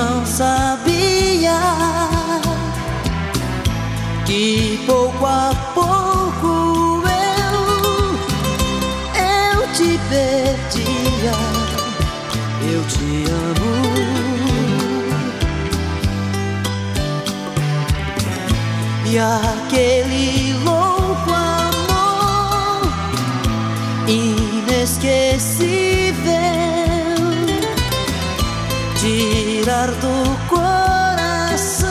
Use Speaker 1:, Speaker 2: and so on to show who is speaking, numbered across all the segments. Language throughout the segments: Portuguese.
Speaker 1: não sabia que pouco a pouco eu, eu te perdia. Eu te amo. E aquele tirar do coração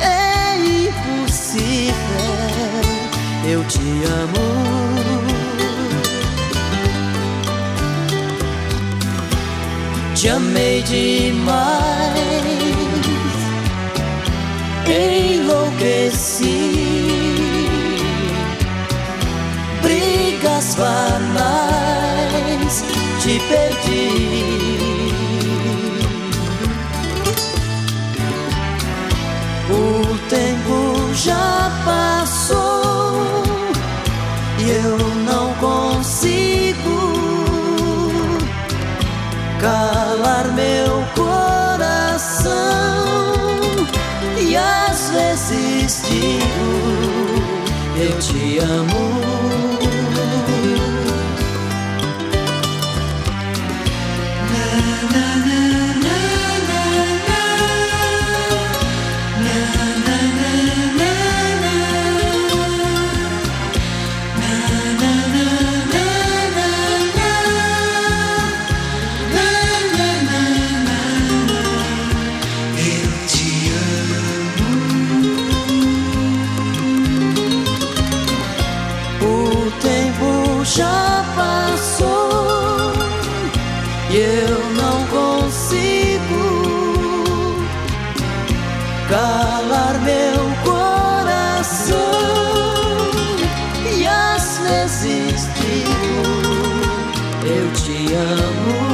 Speaker 1: é impossível. Eu te amo. Te amei demais enlouqueci. Brigas banais, te perdi. Calar meu coração e às vezes digo eu te amo. Já passou e eu não consigo calar meu coração. E às vezes digo: Eu te amo.